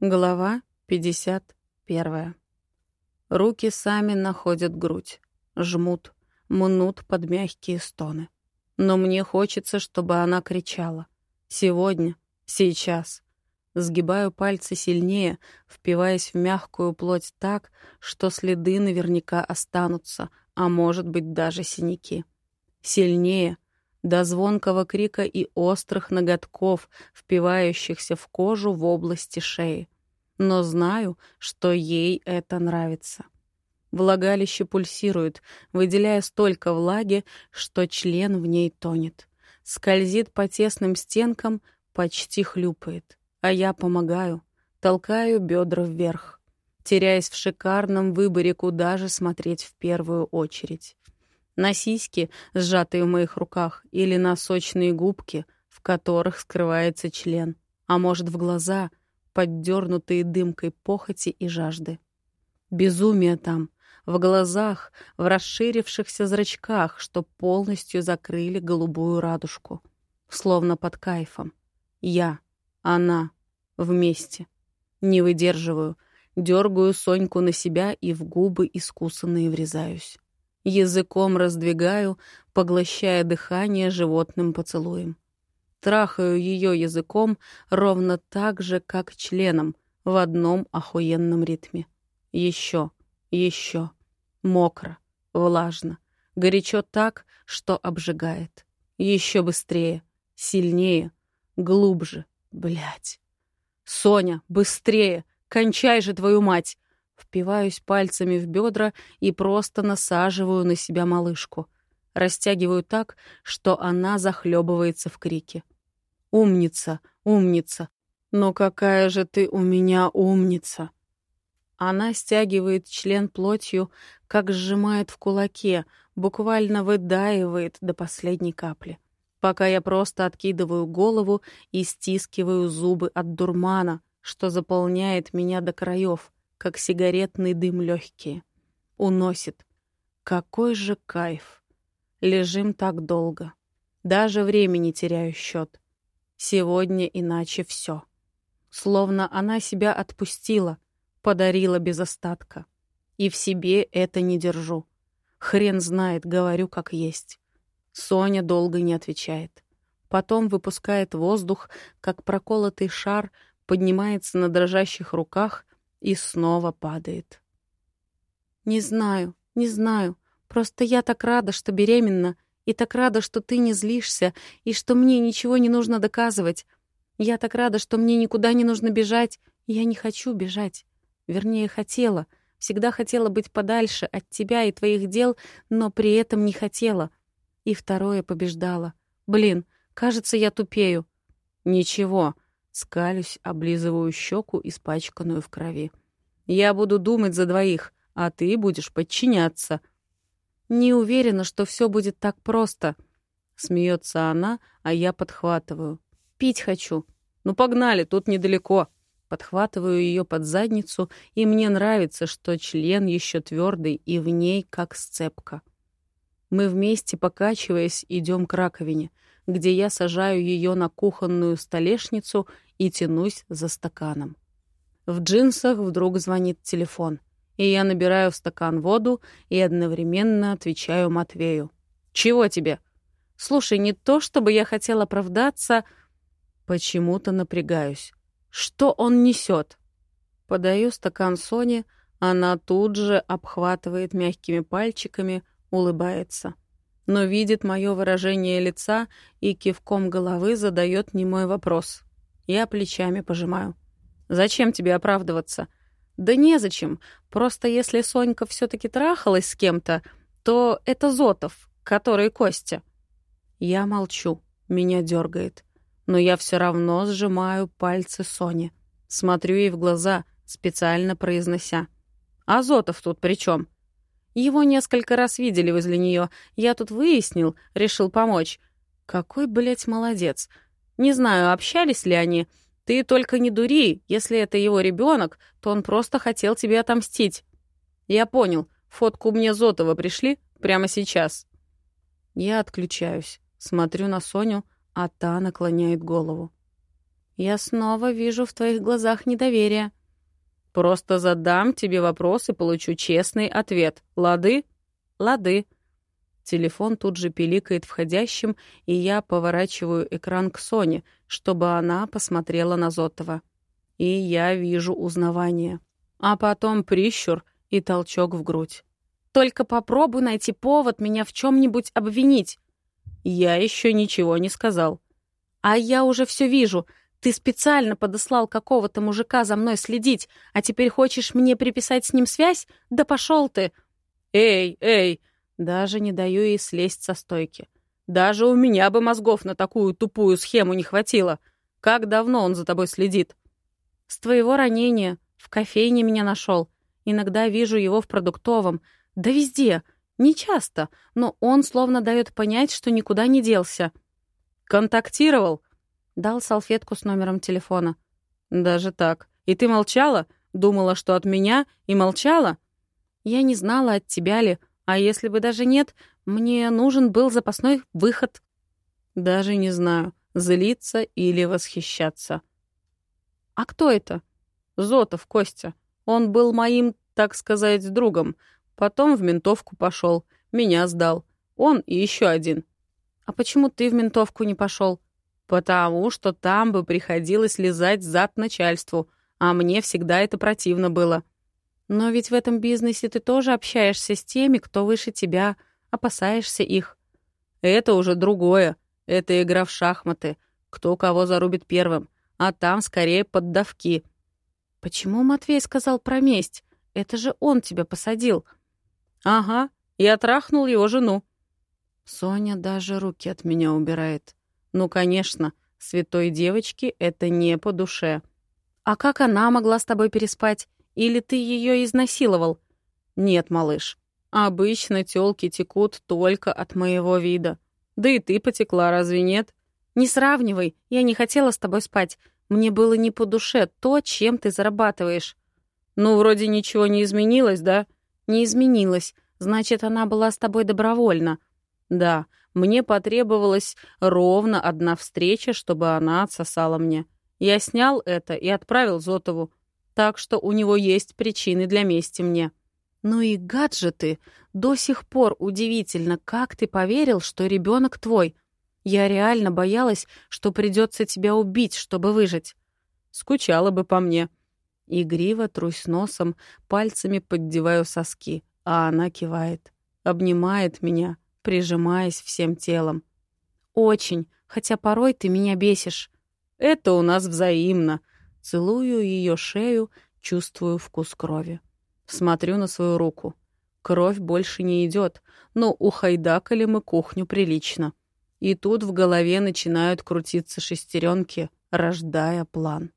Глава 51. Руки сами находят грудь, жмут, мнут под мягкие стоны. Но мне хочется, чтобы она кричала. Сегодня, сейчас. Сгибаю пальцы сильнее, впиваясь в мягкую плоть так, что следы наверняка останутся, а может быть даже синяки. Сильнее — до звонкого крика и острых ноготков, впивающихся в кожу в области шеи. Но знаю, что ей это нравится. Влагалище пульсирует, выделяя столько влаги, что член в ней тонет. Скользит по тесным стенкам, почти хлюпает. А я помогаю, толкаю бедра вверх, теряясь в шикарном выборе, куда же смотреть в первую очередь на сиськи, сжатые в моих руках, или на сочные губки, в которых скрывается член, а может, в глаза, поддернутые дымкой похоти и жажды. Безумие там, в глазах, в расширившихся зрачках, что полностью закрыли голубую радужку. Словно под кайфом. Я, она, вместе. Не выдерживаю, дергаю Соньку на себя и в губы искусанные врезаюсь. Языком раздвигаю, поглощая дыхание животным поцелуем. Трахаю ее языком ровно так же, как членом, в одном охуенном ритме. Еще, еще. Мокро, влажно, горячо так, что обжигает. Еще быстрее, сильнее, глубже. Блять. Соня, быстрее! Кончай же, твою мать! Впиваюсь пальцами в бедра и просто насаживаю на себя малышку. Растягиваю так, что она захлебывается в крике. «Умница, умница! Но какая же ты у меня умница!» Она стягивает член плотью, как сжимает в кулаке, буквально выдаивает до последней капли, пока я просто откидываю голову и стискиваю зубы от дурмана, что заполняет меня до краев, как сигаретный дым легкие. Уносит. Какой же кайф. Лежим так долго. Даже времени теряю счет. Сегодня иначе все. Словно она себя отпустила, подарила без остатка. И в себе это не держу. Хрен знает, говорю как есть. Соня долго не отвечает. Потом выпускает воздух, как проколотый шар, поднимается на дрожащих руках и снова падает. «Не знаю, не знаю. Просто я так рада, что беременна, и так рада, что ты не злишься, и что мне ничего не нужно доказывать. Я так рада, что мне никуда не нужно бежать. Я не хочу бежать. Вернее, хотела. Всегда хотела быть подальше от тебя и твоих дел, но при этом не хотела. И второе побеждала. Блин, кажется, я тупею. Ничего, Скалюсь, облизываю щеку, испачканную в крови. «Я буду думать за двоих, а ты будешь подчиняться». «Не уверена, что все будет так просто», — смеется она, а я подхватываю. «Пить хочу». «Ну, погнали, тут недалеко». Подхватываю ее под задницу, и мне нравится, что член еще твердый и в ней как сцепка. Мы вместе, покачиваясь, идем к раковине, где я сажаю ее на кухонную столешницу и тянусь за стаканом. В джинсах вдруг звонит телефон, и я набираю в стакан воду и одновременно отвечаю Матвею. «Чего тебе?» «Слушай, не то, чтобы я хотела оправдаться...» Почему-то напрягаюсь. «Что он несет?» Подаю стакан Соне, она тут же обхватывает мягкими пальчиками, улыбается. Но видит мое выражение лица и кивком головы задает немой вопрос. Я плечами пожимаю. «Зачем тебе оправдываться?» «Да незачем. Просто если Сонька все-таки трахалась с кем-то, то это Зотов, который Костя». Я молчу, меня дергает. Но я все равно сжимаю пальцы Сони. Смотрю ей в глаза, специально произнося. «А Зотов тут при чем? Его несколько раз видели возле нее. Я тут выяснил, решил помочь. Какой, блядь, молодец. Не знаю, общались ли они. Ты только не дури, если это его ребенок, то он просто хотел тебе отомстить. Я понял. Фотку мне Зотова пришли прямо сейчас. Я отключаюсь, смотрю на Соню, а та наклоняет голову. Я снова вижу в твоих глазах недоверие. Просто задам тебе вопрос и получу честный ответ. Лады? Лады. Телефон тут же пиликает входящим, и я поворачиваю экран к Соне, чтобы она посмотрела на Зотова. И я вижу узнавание. А потом прищур и толчок в грудь. «Только попробуй найти повод меня в чем-нибудь обвинить». Я еще ничего не сказал. «А я уже все вижу. Ты специально подослал какого-то мужика за мной следить, а теперь хочешь мне приписать с ним связь? Да пошел ты!» «Эй, эй!» Даже не даю ей слезть со стойки. Даже у меня бы мозгов на такую тупую схему не хватило. Как давно он за тобой следит? С твоего ранения. В кофейне меня нашел. Иногда вижу его в продуктовом. Да везде. Не часто, но он словно дает понять, что никуда не делся. Контактировал? Дал салфетку с номером телефона. Даже так. И ты молчала? Думала, что от меня, и молчала? Я не знала, от тебя ли, а если бы даже нет, мне нужен был запасной выход. Даже не знаю, злиться или восхищаться. А кто это? Зотов Костя. Он был моим, так сказать, другом. Потом в ментовку пошел, меня сдал. Он и еще один. А почему ты в ментовку не пошел? Потому что там бы приходилось лизать зад начальству, а мне всегда это противно было. Но ведь в этом бизнесе ты тоже общаешься с теми, кто выше тебя, опасаешься их. Это уже другое. Это игра в шахматы. Кто кого зарубит первым. А там скорее поддавки. Почему Матвей сказал про месть? Это же он тебя посадил. Ага, я трахнул его жену. Соня даже руки от меня убирает. Ну, конечно, святой девочке это не по душе. А как она могла с тобой переспать? Или ты ее изнасиловал? Нет, малыш. Обычно тёлки текут только от моего вида. Да и ты потекла, разве нет? Не сравнивай. Я не хотела с тобой спать. Мне было не по душе то, чем ты зарабатываешь. Ну, вроде ничего не изменилось, да? Не изменилось. Значит, она была с тобой добровольно. Да, мне потребовалась ровно одна встреча, чтобы она отсосала мне. Я снял это и отправил Зотову. Так что у него есть причины для мести мне. Ну и гад же ты! До сих пор удивительно, как ты поверил, что ребенок твой. Я реально боялась, что придется тебя убить, чтобы выжить. Скучала бы по мне. Игриво трусь носом, пальцами поддеваю соски, а она кивает. Обнимает меня, прижимаясь всем телом. «Очень, хотя порой ты меня бесишь». «Это у нас взаимно», Целую ее шею, чувствую вкус крови. Смотрю на свою руку. Кровь больше не идет, но ухайдакали мы кухню прилично. И тут в голове начинают крутиться шестеренки, рождая план.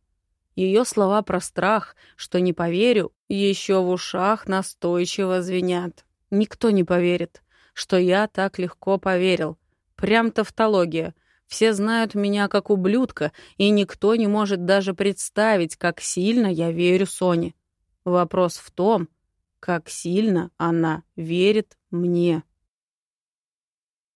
Ее слова про страх, что не поверю, еще в ушах настойчиво звенят. Никто не поверит, что я так легко поверил. Прям тавтология — все знают меня как ублюдка, и никто не может даже представить, как сильно я верю Соне. Вопрос в том, как сильно она верит мне.